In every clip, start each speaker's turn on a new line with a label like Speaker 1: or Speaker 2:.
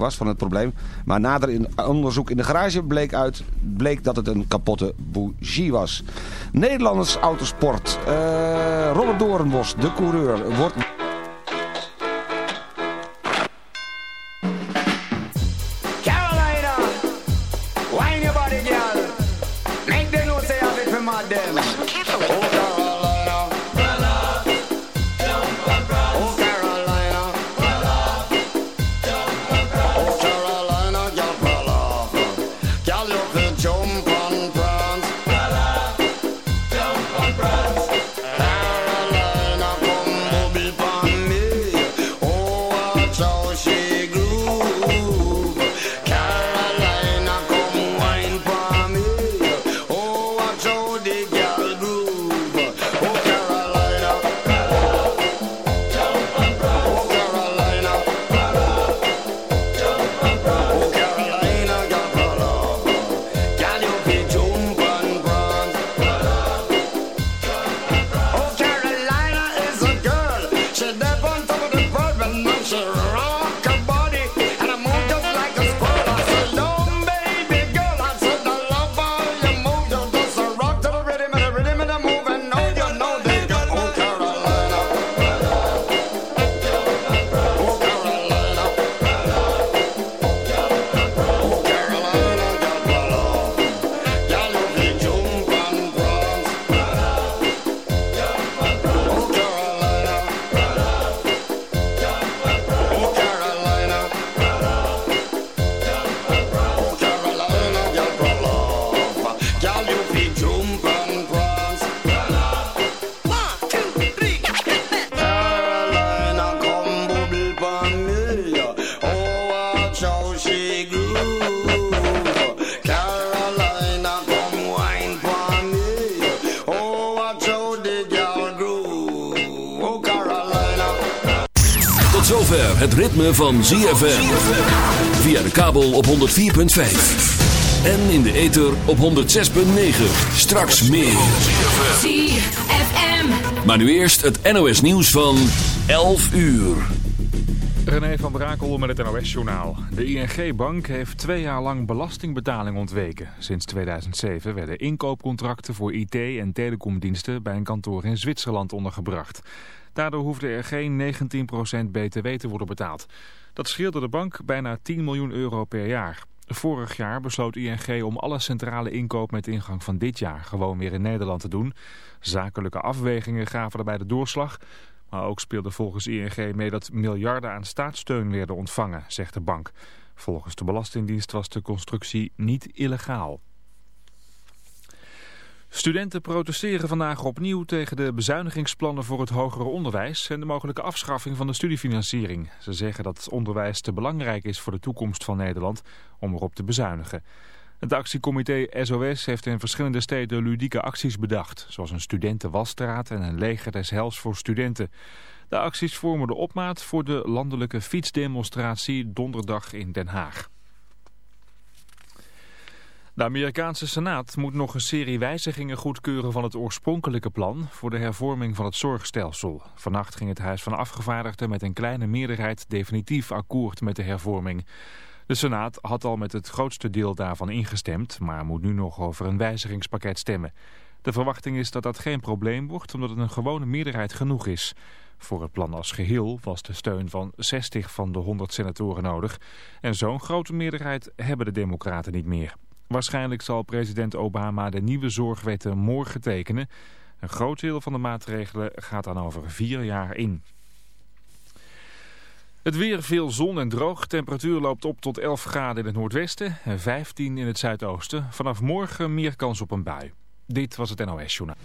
Speaker 1: was van het probleem. Maar nader in onderzoek in de garage bleek, uit, bleek dat het een kapotte bougie was. Nederlanders autosport. Uh, Robert Doornbos, de coureur, wordt...
Speaker 2: van ZFM. Via de kabel op 104.5. En in de ether op 106.9. Straks meer. ZFM. Maar nu eerst het NOS nieuws van 11 uur.
Speaker 3: René van Brakel met het NOS-journaal. De ING-bank heeft twee jaar lang belastingbetaling ontweken. Sinds 2007 werden inkoopcontracten voor IT- en telecomdiensten... bij een kantoor in Zwitserland ondergebracht. Daardoor hoefde er geen 19% btw te worden betaald. Dat scheelde de bank bijna 10 miljoen euro per jaar. Vorig jaar besloot ING om alle centrale inkoop met ingang van dit jaar gewoon weer in Nederland te doen. Zakelijke afwegingen gaven daarbij de doorslag. Maar ook speelde volgens ING mee dat miljarden aan staatssteun werden ontvangen, zegt de bank. Volgens de Belastingdienst was de constructie niet illegaal. Studenten protesteren vandaag opnieuw tegen de bezuinigingsplannen voor het hogere onderwijs en de mogelijke afschaffing van de studiefinanciering. Ze zeggen dat onderwijs te belangrijk is voor de toekomst van Nederland om erop te bezuinigen. Het actiecomité SOS heeft in verschillende steden ludieke acties bedacht, zoals een studentenwasstraat en een leger des hels voor studenten. De acties vormen de opmaat voor de landelijke fietsdemonstratie donderdag in Den Haag. De Amerikaanse Senaat moet nog een serie wijzigingen goedkeuren van het oorspronkelijke plan voor de hervorming van het zorgstelsel. Vannacht ging het Huis van Afgevaardigden met een kleine meerderheid definitief akkoord met de hervorming. De Senaat had al met het grootste deel daarvan ingestemd, maar moet nu nog over een wijzigingspakket stemmen. De verwachting is dat dat geen probleem wordt, omdat het een gewone meerderheid genoeg is. Voor het plan als geheel was de steun van 60 van de 100 senatoren nodig. En zo'n grote meerderheid hebben de democraten niet meer. Waarschijnlijk zal president Obama de nieuwe zorgwetten morgen tekenen. Een groot deel van de maatregelen gaat dan over vier jaar in. Het weer veel zon en droog. Temperatuur loopt op tot 11 graden in het noordwesten en 15 in het zuidoosten. Vanaf morgen meer kans op een bui. Dit was het NOS Journaal.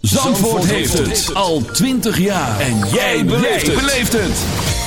Speaker 2: Zandvoort heeft het al 20 jaar. En jij beleeft het.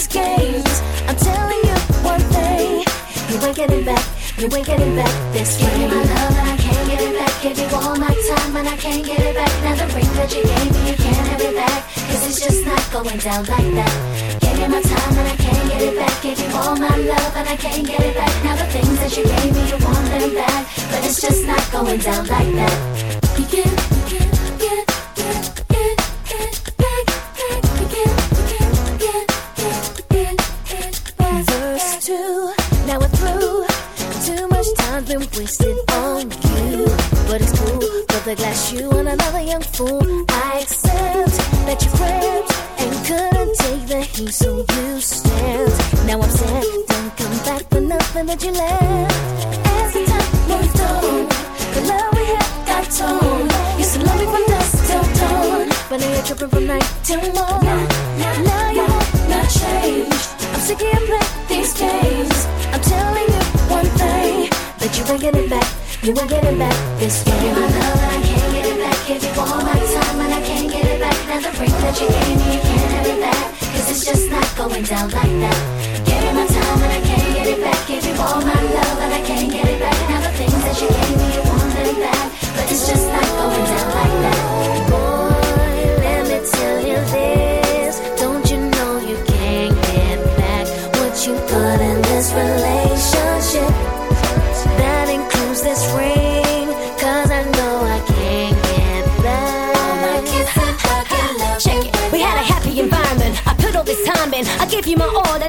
Speaker 4: These games. I'm telling you one thing, you ain't getting back. You ain't getting back this way. Give me my love and I can't get it back. Give you all my time and I can't get it back. Now the ring that you gave me, you can't have it back. Cause it's just not going down like that. Give you my time and I can't get it back. Give you all my love and I can't get it back. Now the things that you gave me, you want them back. But it's just not going down like that. You can, the glass you and another young fool. I accept that you crept and couldn't take the heat, so you stand. Now I'm sad, don't come back for nothing that you left. As the time moved on, the love we had got torn. Used to love me from dusk till dawn, but now you're tripping from night till morn. Now you wanna change. I'm sick of you playing these games. I'm telling you one thing that you ain't getting back. You ain't getting back this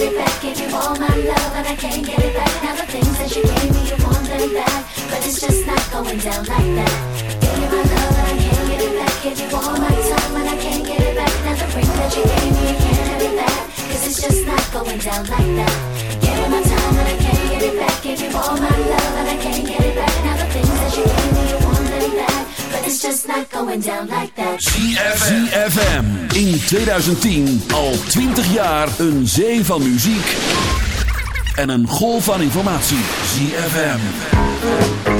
Speaker 4: get it back. Give you all my love and I can't get it back. Now the things that you gave me, you want them back. But it's just not going down like that. Give you my love and I can't get it back. Give you all my time and I can't get it back. Now the ring that you gave me, you can't have it back. Cause it's just not going down like that. Give you my time and I can't get it back. Give you all my love and I can't get it back. Now the things that you gave me, you want them back. It's just not down like that.
Speaker 2: ZFM. In 2010 al 20 jaar een zee van muziek en een golf van informatie. ZFM.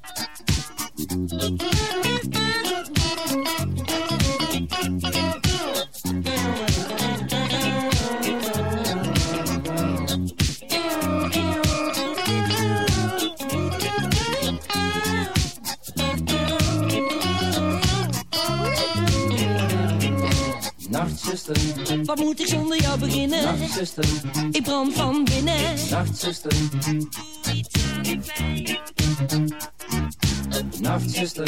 Speaker 5: jou beginnen?
Speaker 6: Nacht, zuster.
Speaker 5: Ik brand van binnen.
Speaker 6: Nacht, zuster. Nacht, zuster.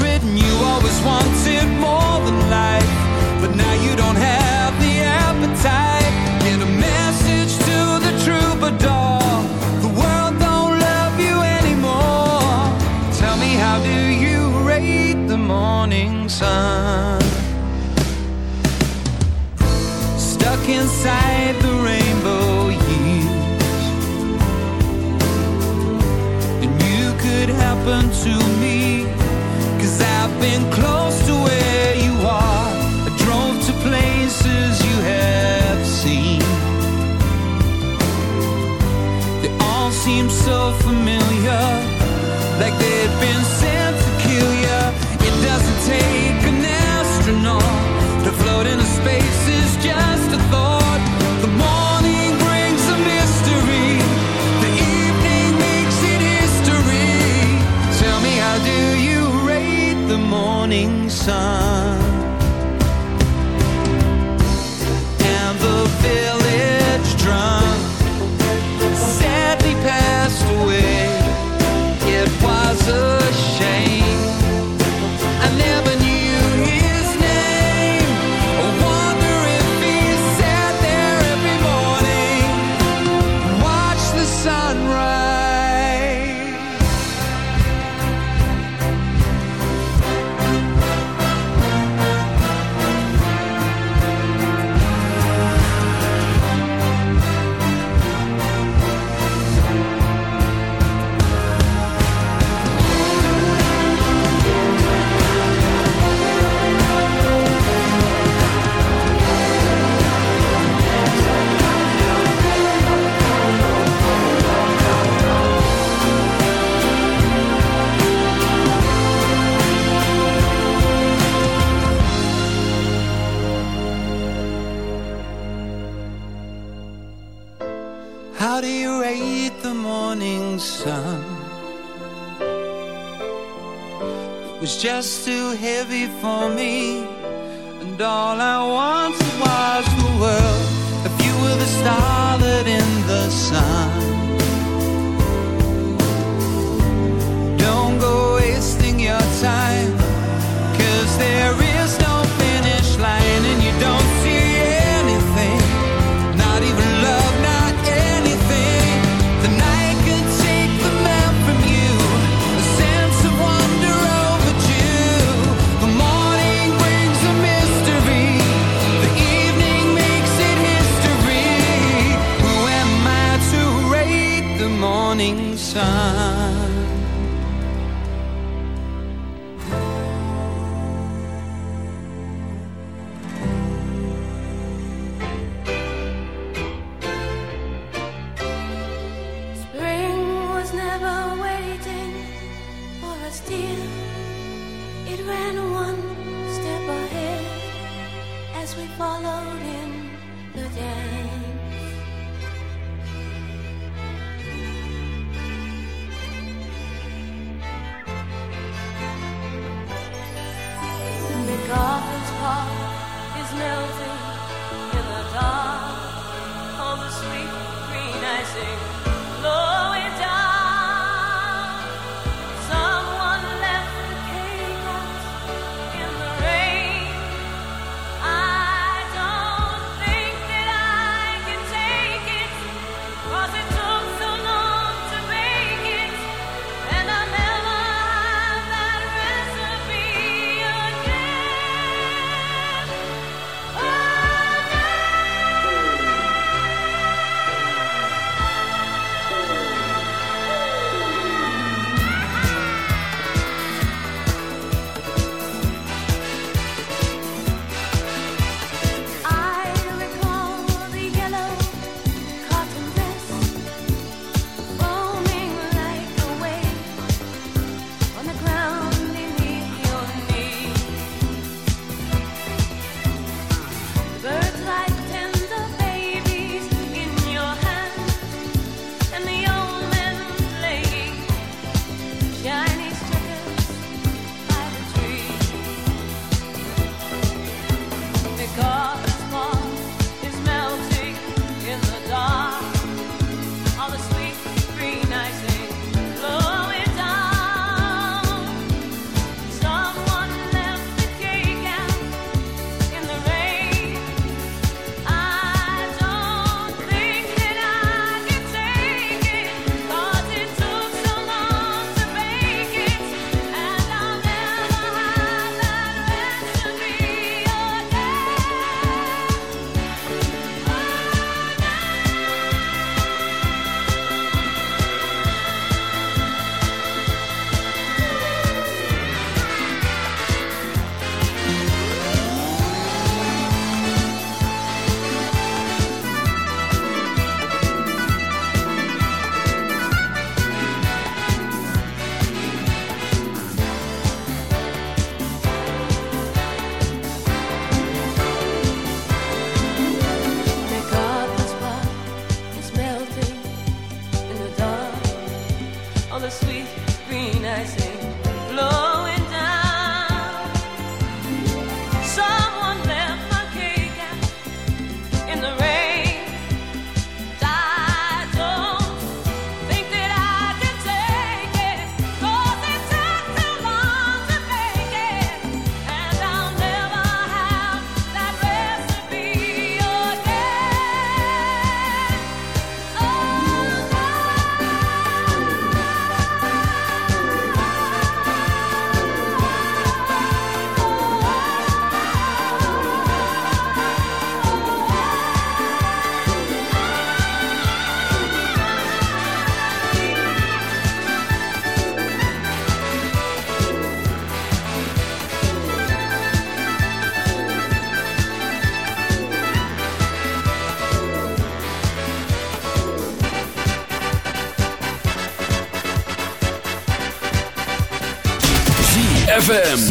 Speaker 7: ZFM.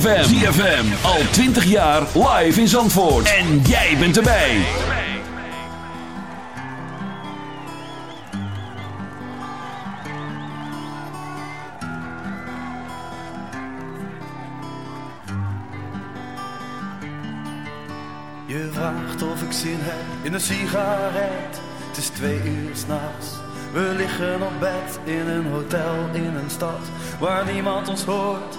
Speaker 2: ZFM. Al 20 jaar live in Zandvoort. En jij bent erbij.
Speaker 8: Je vraagt of ik zin heb in een sigaret. Het is twee uur s'nachts. We liggen op bed in een hotel in een stad waar niemand ons hoort,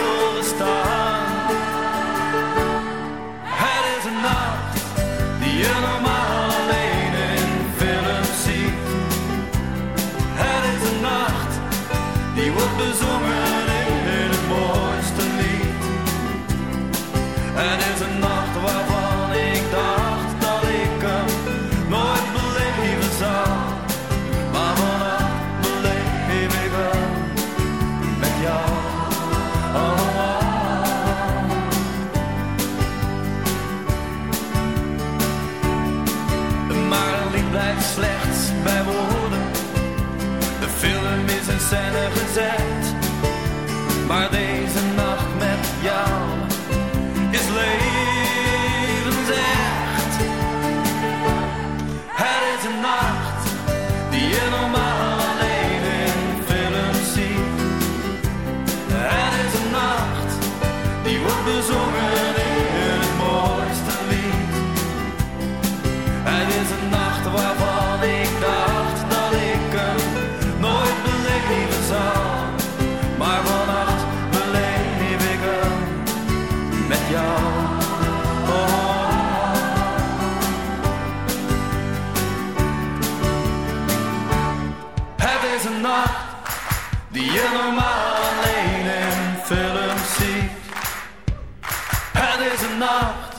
Speaker 8: Nacht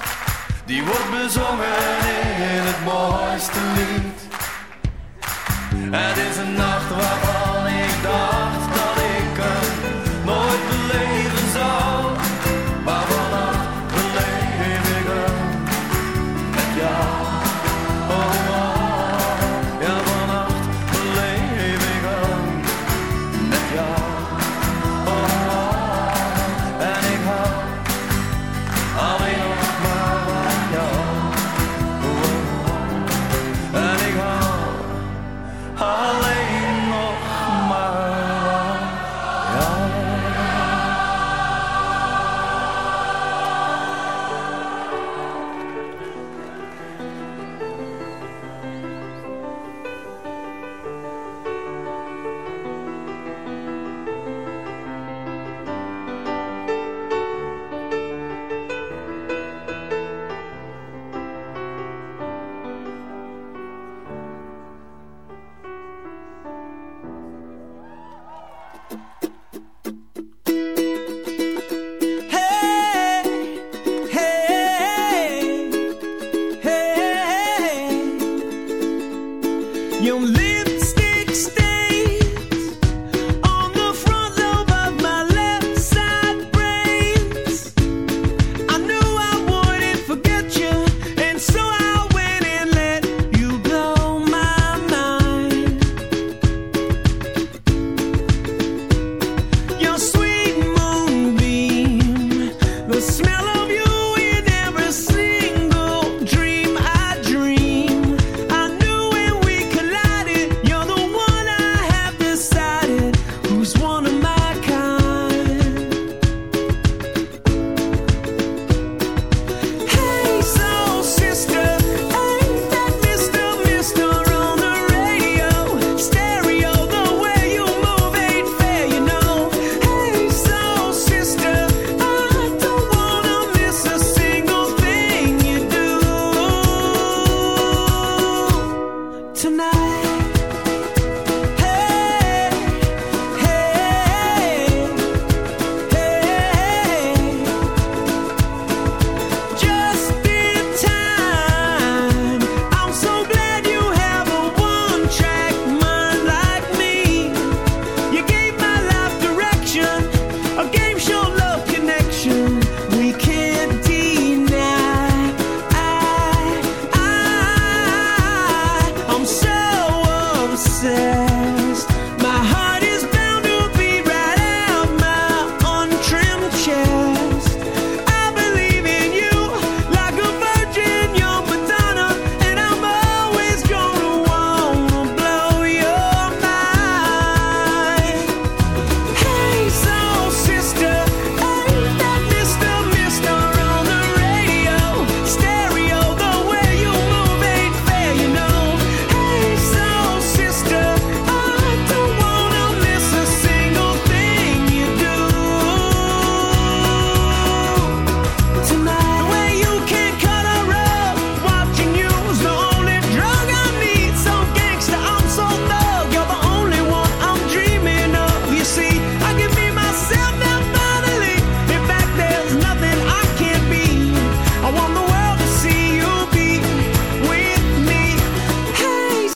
Speaker 8: die wordt bezongen in het mooiste lied.